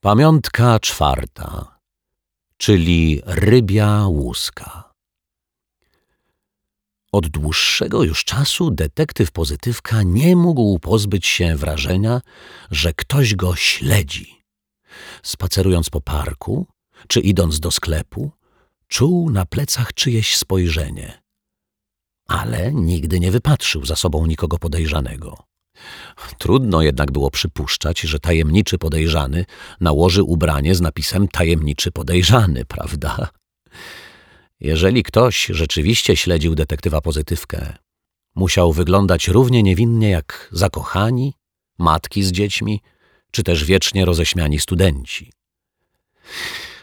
Pamiątka czwarta, czyli rybia łuska. Od dłuższego już czasu detektyw pozytywka nie mógł pozbyć się wrażenia, że ktoś go śledzi. Spacerując po parku, czy idąc do sklepu, czuł na plecach czyjeś spojrzenie, ale nigdy nie wypatrzył za sobą nikogo podejrzanego. Trudno jednak było przypuszczać, że tajemniczy podejrzany nałoży ubranie z napisem tajemniczy podejrzany, prawda? Jeżeli ktoś rzeczywiście śledził detektywa pozytywkę, musiał wyglądać równie niewinnie jak zakochani, matki z dziećmi, czy też wiecznie roześmiani studenci.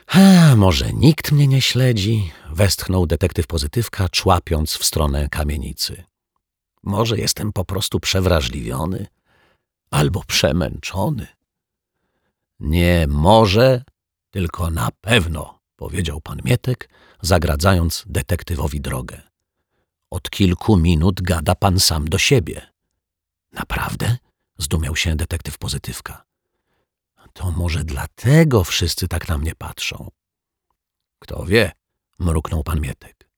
A, może nikt mnie nie śledzi, westchnął detektyw pozytywka, człapiąc w stronę kamienicy. Może jestem po prostu przewrażliwiony albo przemęczony. Nie może, tylko na pewno, powiedział pan Mietek, zagradzając detektywowi drogę. Od kilku minut gada pan sam do siebie. Naprawdę? zdumiał się detektyw pozytywka. To może dlatego wszyscy tak na mnie patrzą. Kto wie, mruknął pan Mietek.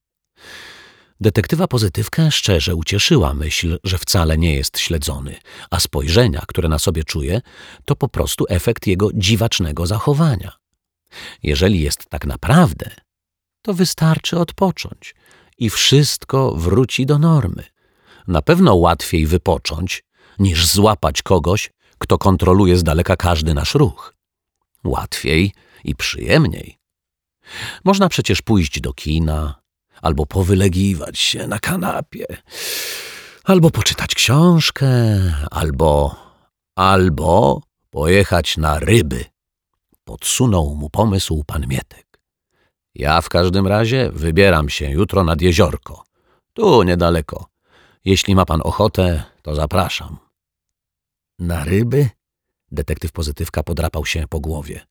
Detektywa pozytywkę szczerze ucieszyła myśl, że wcale nie jest śledzony, a spojrzenia, które na sobie czuje, to po prostu efekt jego dziwacznego zachowania. Jeżeli jest tak naprawdę, to wystarczy odpocząć i wszystko wróci do normy. Na pewno łatwiej wypocząć, niż złapać kogoś, kto kontroluje z daleka każdy nasz ruch. Łatwiej i przyjemniej. Można przecież pójść do kina, albo powylegiwać się na kanapie, albo poczytać książkę, albo, albo pojechać na ryby. Podsunął mu pomysł pan Mietek. Ja w każdym razie wybieram się jutro nad jeziorko. Tu niedaleko. Jeśli ma pan ochotę, to zapraszam. Na ryby? Detektyw pozytywka podrapał się po głowie.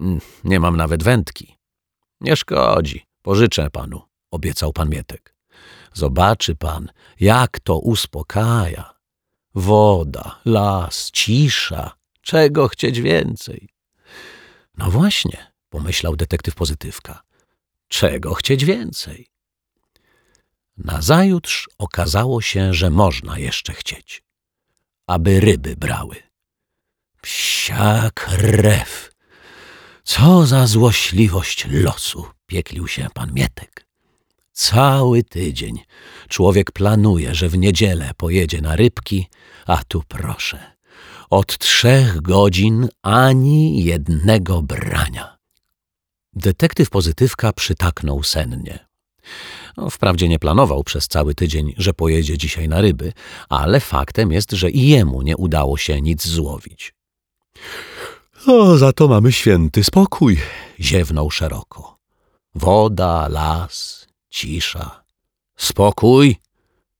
Mm, nie mam nawet wędki. Nie szkodzi, pożyczę panu obiecał pan Mietek. Zobaczy pan, jak to uspokaja. Woda, las, cisza. Czego chcieć więcej? No właśnie, pomyślał detektyw pozytywka. Czego chcieć więcej? Nazajutrz okazało się, że można jeszcze chcieć. Aby ryby brały. Psia krew! Co za złośliwość losu, pieklił się pan Mietek. Cały tydzień człowiek planuje, że w niedzielę pojedzie na rybki, a tu proszę, od trzech godzin ani jednego brania. Detektyw pozytywka przytaknął sennie. No, wprawdzie nie planował przez cały tydzień, że pojedzie dzisiaj na ryby, ale faktem jest, że i jemu nie udało się nic złowić. O, za to mamy święty spokój, ziewnął szeroko. Woda, las, Cisza. Spokój,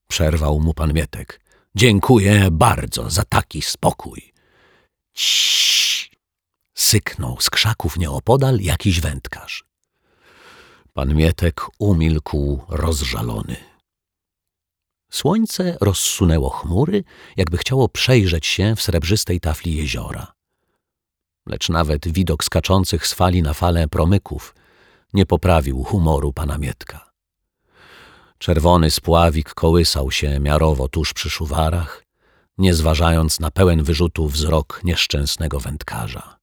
przerwał mu pan Mietek. Dziękuję bardzo za taki spokój. Ciii, syknął z krzaków nieopodal jakiś wędkarz. Pan Mietek umilkł rozżalony. Słońce rozsunęło chmury, jakby chciało przejrzeć się w srebrzystej tafli jeziora. Lecz nawet widok skaczących z fali na falę promyków nie poprawił humoru pana Mietka. Czerwony spławik kołysał się miarowo tuż przy szuwarach, nie zważając na pełen wyrzutu wzrok nieszczęsnego wędkarza.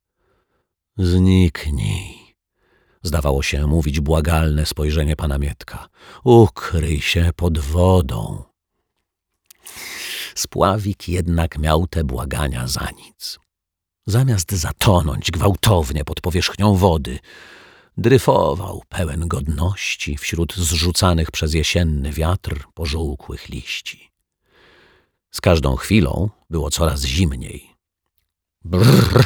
Zniknij, zdawało się mówić błagalne spojrzenie pana Mietka. Ukryj się pod wodą. Spławik jednak miał te błagania za nic. Zamiast zatonąć gwałtownie pod powierzchnią wody, dryfował pełen godności wśród zrzucanych przez jesienny wiatr pożółkłych liści. Z każdą chwilą było coraz zimniej. Brrr!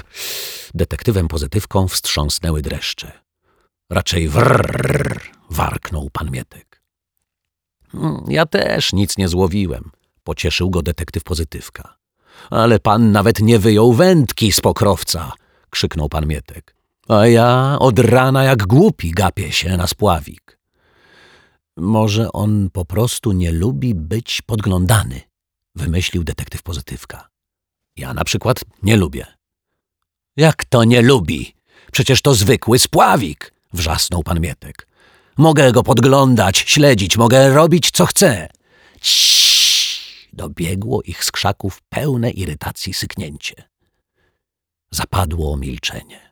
Detektywem pozytywką wstrząsnęły dreszcze. Raczej wrrr! warknął pan Mietek. Hmm, ja też nic nie złowiłem, pocieszył go detektyw pozytywka. Ale pan nawet nie wyjął wędki z pokrowca, krzyknął pan Mietek a ja od rana jak głupi gapię się na spławik. Może on po prostu nie lubi być podglądany, wymyślił detektyw pozytywka. Ja na przykład nie lubię. Jak to nie lubi? Przecież to zwykły spławik, wrzasnął pan Mietek. Mogę go podglądać, śledzić, mogę robić co chcę. Ciii! Dobiegło ich z krzaków pełne irytacji syknięcie. Zapadło milczenie.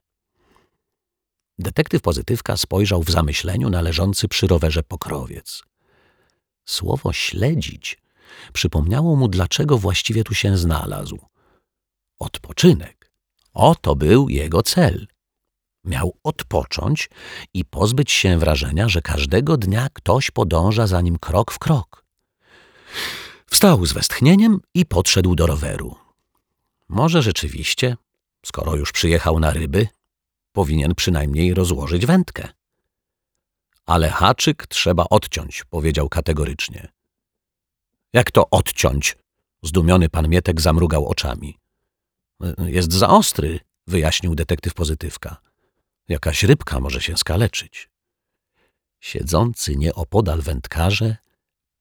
Detektyw pozytywka spojrzał w zamyśleniu na leżący przy rowerze pokrowiec. Słowo śledzić przypomniało mu, dlaczego właściwie tu się znalazł. Odpoczynek. Oto był jego cel. Miał odpocząć i pozbyć się wrażenia, że każdego dnia ktoś podąża za nim krok w krok. Wstał z westchnieniem i podszedł do roweru. Może rzeczywiście, skoro już przyjechał na ryby, powinien przynajmniej rozłożyć wędkę. Ale haczyk trzeba odciąć, powiedział kategorycznie. Jak to odciąć? Zdumiony pan Mietek zamrugał oczami. Jest za ostry, wyjaśnił detektyw pozytywka. Jakaś rybka może się skaleczyć. Siedzący nieopodal wędkarze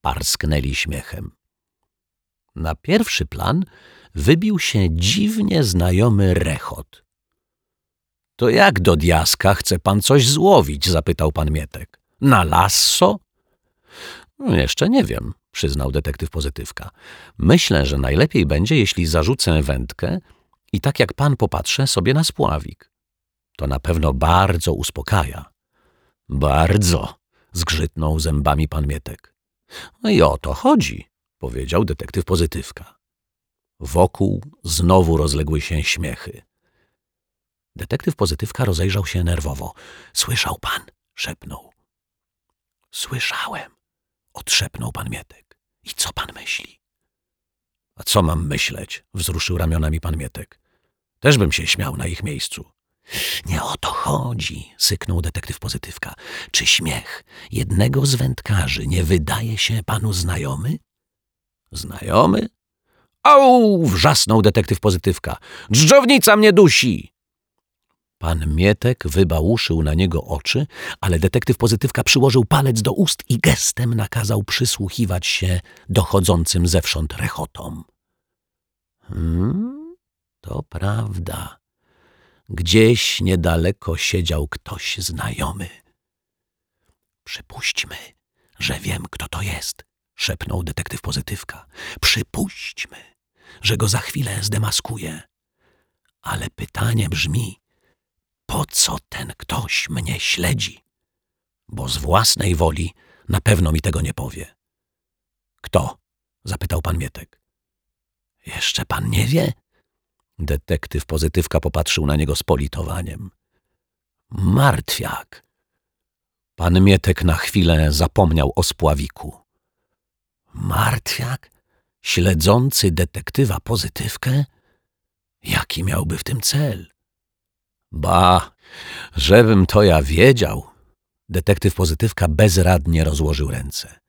parsknęli śmiechem. Na pierwszy plan wybił się dziwnie znajomy rechot. To jak do diaska chce pan coś złowić? zapytał pan Mietek. Na lasso? No, jeszcze nie wiem, przyznał detektyw pozytywka. Myślę, że najlepiej będzie, jeśli zarzucę wędkę i tak jak pan popatrzę sobie na spławik. To na pewno bardzo uspokaja. Bardzo, zgrzytnął zębami pan Mietek. No i o to chodzi, powiedział detektyw pozytywka. Wokół znowu rozległy się śmiechy. Detektyw pozytywka rozejrzał się nerwowo. Słyszał pan? szepnął. Słyszałem, odszepnął pan Mietek. I co pan myśli? A co mam myśleć? wzruszył ramionami pan Mietek. Też bym się śmiał na ich miejscu. Nie o to chodzi, syknął detektyw pozytywka. Czy śmiech jednego z wędkarzy nie wydaje się panu znajomy? Znajomy? Au! wrzasnął detektyw pozytywka. Dżdżownica mnie dusi! Pan Mietek wybałuszył na niego oczy, ale detektyw pozytywka przyłożył palec do ust i gestem nakazał przysłuchiwać się dochodzącym zewsząd rechotom. Hmm, to prawda. Gdzieś niedaleko siedział ktoś znajomy. Przypuśćmy, że wiem, kto to jest, szepnął detektyw pozytywka. Przypuśćmy, że go za chwilę zdemaskuje. Ale pytanie brzmi, po co ten ktoś mnie śledzi? Bo z własnej woli na pewno mi tego nie powie. Kto? zapytał pan Mietek. Jeszcze pan nie wie? Detektyw pozytywka popatrzył na niego z politowaniem. Martwiak. Pan Mietek na chwilę zapomniał o spławiku. Martwiak? Śledzący detektywa pozytywkę? Jaki miałby w tym cel? Ba, żebym to ja wiedział. Detektyw pozytywka bezradnie rozłożył ręce.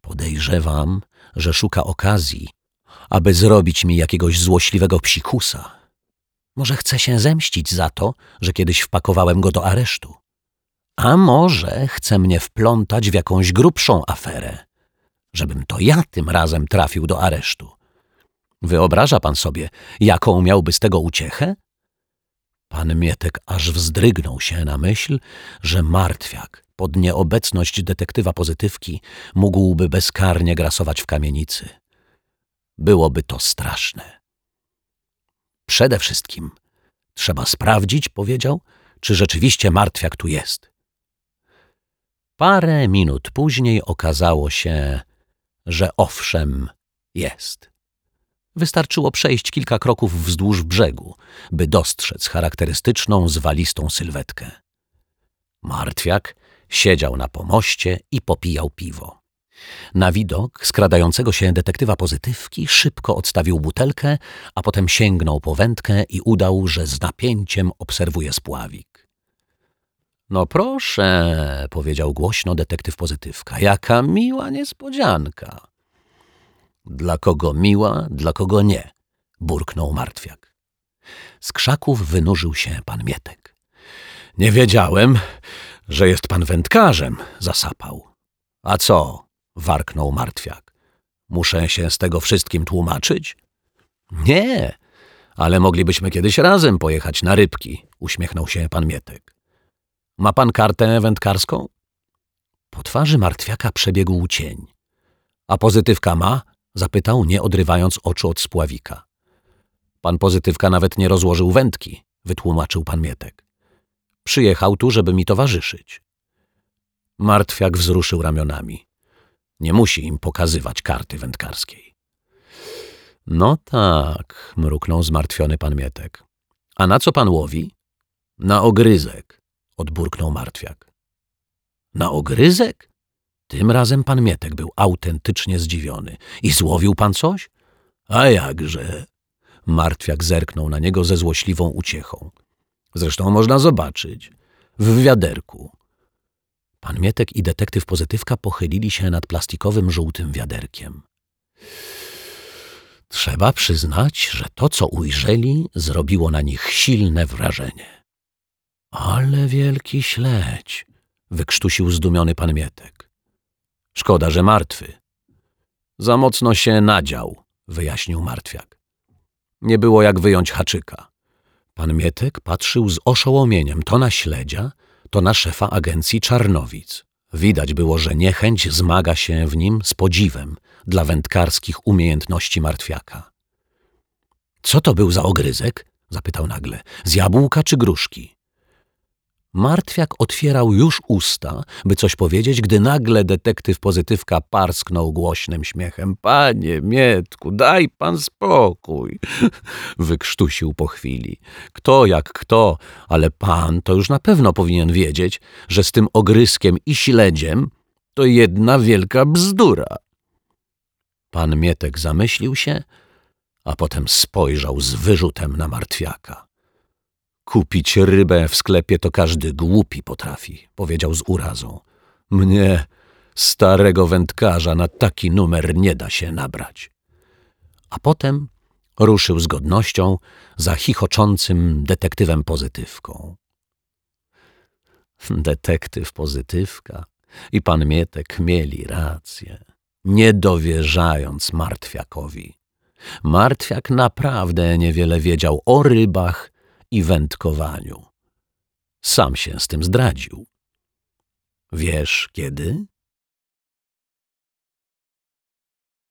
Podejrzewam, że szuka okazji, aby zrobić mi jakiegoś złośliwego psikusa. Może chce się zemścić za to, że kiedyś wpakowałem go do aresztu. A może chce mnie wplątać w jakąś grubszą aferę, żebym to ja tym razem trafił do aresztu. Wyobraża pan sobie, jaką miałby z tego uciechę? Pan Mietek aż wzdrygnął się na myśl, że martwiak pod nieobecność detektywa pozytywki mógłby bezkarnie grasować w kamienicy. Byłoby to straszne. Przede wszystkim trzeba sprawdzić, powiedział, czy rzeczywiście martwiak tu jest. Parę minut później okazało się, że owszem jest. Wystarczyło przejść kilka kroków wzdłuż brzegu, by dostrzec charakterystyczną, zwalistą sylwetkę. Martwiak siedział na pomoście i popijał piwo. Na widok skradającego się detektywa pozytywki szybko odstawił butelkę, a potem sięgnął po wędkę i udał, że z napięciem obserwuje spławik. No proszę, powiedział głośno detektyw pozytywka, jaka miła niespodzianka. Dla kogo miła, dla kogo nie, burknął martwiak. Z krzaków wynurzył się pan Mietek. Nie wiedziałem, że jest pan wędkarzem, zasapał. A co? warknął martwiak. Muszę się z tego wszystkim tłumaczyć? Nie, Ale moglibyśmy kiedyś razem pojechać na rybki, uśmiechnął się pan Mietek. Ma pan kartę wędkarską? Po twarzy martwiaka przebiegł cień. A pozytywka ma? Zapytał, nie odrywając oczu od spławika. Pan pozytywka nawet nie rozłożył wędki, wytłumaczył pan Mietek. Przyjechał tu, żeby mi towarzyszyć. Martwiak wzruszył ramionami. Nie musi im pokazywać karty wędkarskiej. No tak, mruknął zmartwiony pan Mietek. A na co pan łowi? Na ogryzek, odburknął martwiak. Na ogryzek? Tym razem pan Mietek był autentycznie zdziwiony. I złowił pan coś? A jakże? Martwiak zerknął na niego ze złośliwą uciechą. Zresztą można zobaczyć. W wiaderku. Pan Mietek i detektyw Pozytywka pochylili się nad plastikowym żółtym wiaderkiem. Trzeba przyznać, że to, co ujrzeli, zrobiło na nich silne wrażenie. Ale wielki śledź, wykrztusił zdumiony pan Mietek. Szkoda, że martwy. Za mocno się nadział, wyjaśnił martwiak. Nie było jak wyjąć haczyka. Pan Mietek patrzył z oszołomieniem to na śledzia, to na szefa agencji Czarnowic. Widać było, że niechęć zmaga się w nim z podziwem dla wędkarskich umiejętności martwiaka. Co to był za ogryzek? zapytał nagle. Z jabłka czy gruszki? Martwiak otwierał już usta, by coś powiedzieć, gdy nagle detektyw pozytywka parsknął głośnym śmiechem. Panie Mietku, daj pan spokój! Wykrztusił po chwili. Kto jak kto, ale pan to już na pewno powinien wiedzieć, że z tym ogryskiem i śledziem to jedna wielka bzdura. Pan Mietek zamyślił się, a potem spojrzał z wyrzutem na martwiaka. Kupić rybę w sklepie to każdy głupi potrafi, powiedział z urazą. Mnie, starego wędkarza, na taki numer nie da się nabrać. A potem ruszył z godnością za chichoczącym detektywem pozytywką. Detektyw pozytywka i pan Mietek mieli rację, nie dowierzając Martwiakowi. Martwiak naprawdę niewiele wiedział o rybach i wędkowaniu. Sam się z tym zdradził. Wiesz kiedy?